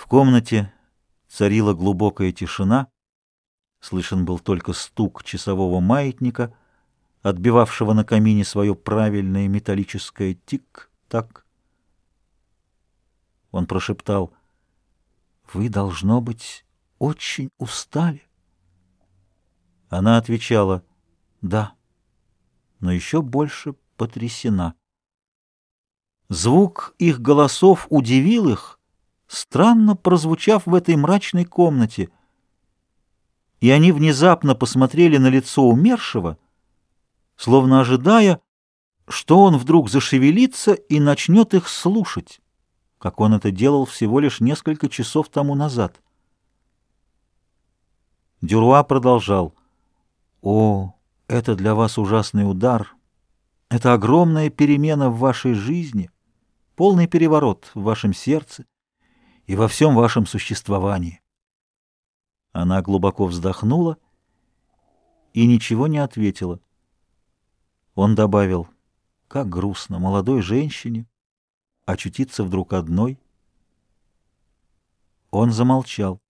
В комнате царила глубокая тишина, слышен был только стук часового маятника, отбивавшего на камине свое правильное металлическое тик-так. Он прошептал, «Вы, должно быть, очень устали». Она отвечала, «Да, но еще больше потрясена». Звук их голосов удивил их, странно прозвучав в этой мрачной комнате, и они внезапно посмотрели на лицо умершего, словно ожидая, что он вдруг зашевелится и начнет их слушать, как он это делал всего лишь несколько часов тому назад. Дюруа продолжал. «О, это для вас ужасный удар! Это огромная перемена в вашей жизни!» полный переворот в вашем сердце и во всем вашем существовании. Она глубоко вздохнула и ничего не ответила. Он добавил, как грустно молодой женщине очутиться вдруг одной. Он замолчал.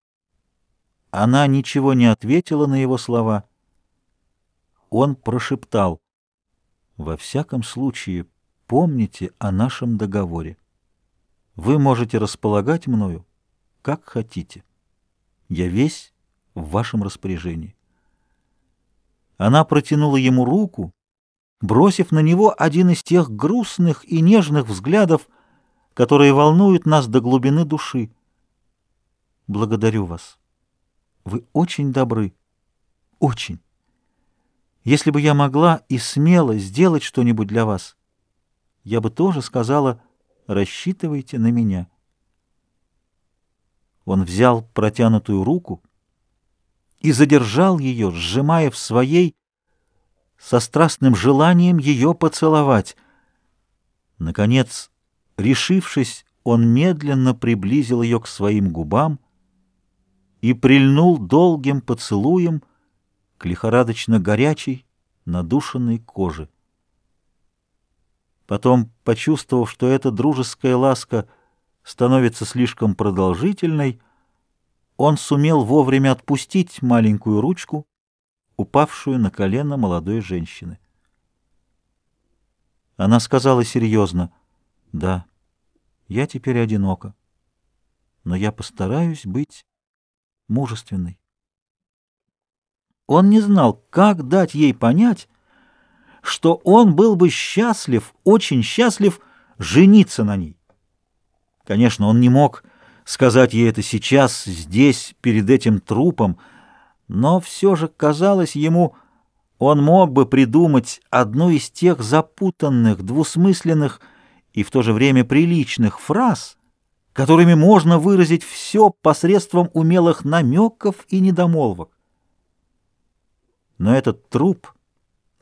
Она ничего не ответила на его слова. Он прошептал, «Во всяком случае, Помните о нашем договоре. Вы можете располагать мною, как хотите. Я весь в вашем распоряжении. Она протянула ему руку, бросив на него один из тех грустных и нежных взглядов, которые волнуют нас до глубины души. Благодарю вас. Вы очень добры. Очень. Если бы я могла и смела сделать что-нибудь для вас, я бы тоже сказала «рассчитывайте на меня». Он взял протянутую руку и задержал ее, сжимая в своей, со страстным желанием ее поцеловать. Наконец, решившись, он медленно приблизил ее к своим губам и прильнул долгим поцелуем к лихорадочно горячей, надушенной коже. Потом, почувствовав, что эта дружеская ласка становится слишком продолжительной, он сумел вовремя отпустить маленькую ручку, упавшую на колено молодой женщины. Она сказала серьезно, «Да, я теперь одинока, но я постараюсь быть мужественной». Он не знал, как дать ей понять, что он был бы счастлив, очень счастлив жениться на ней. Конечно, он не мог сказать ей это сейчас, здесь, перед этим трупом, но все же казалось ему, он мог бы придумать одну из тех запутанных, двусмысленных и в то же время приличных фраз, которыми можно выразить все посредством умелых намеков и недомолвок. Но этот труп —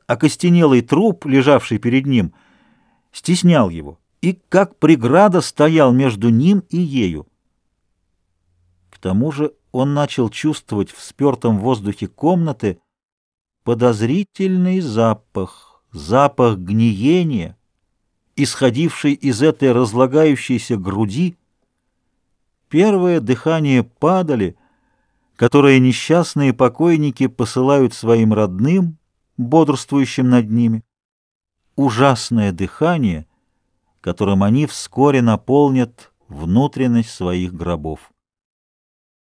окостенелый труп, лежавший перед ним, стеснял его и как преграда стоял между ним и ею. К тому же он начал чувствовать в спертом воздухе комнаты подозрительный запах, запах гниения, исходивший из этой разлагающейся груди. Первое дыхание падали, которое несчастные покойники посылают своим родным, бодрствующим над ними, ужасное дыхание, которым они вскоре наполнят внутренность своих гробов.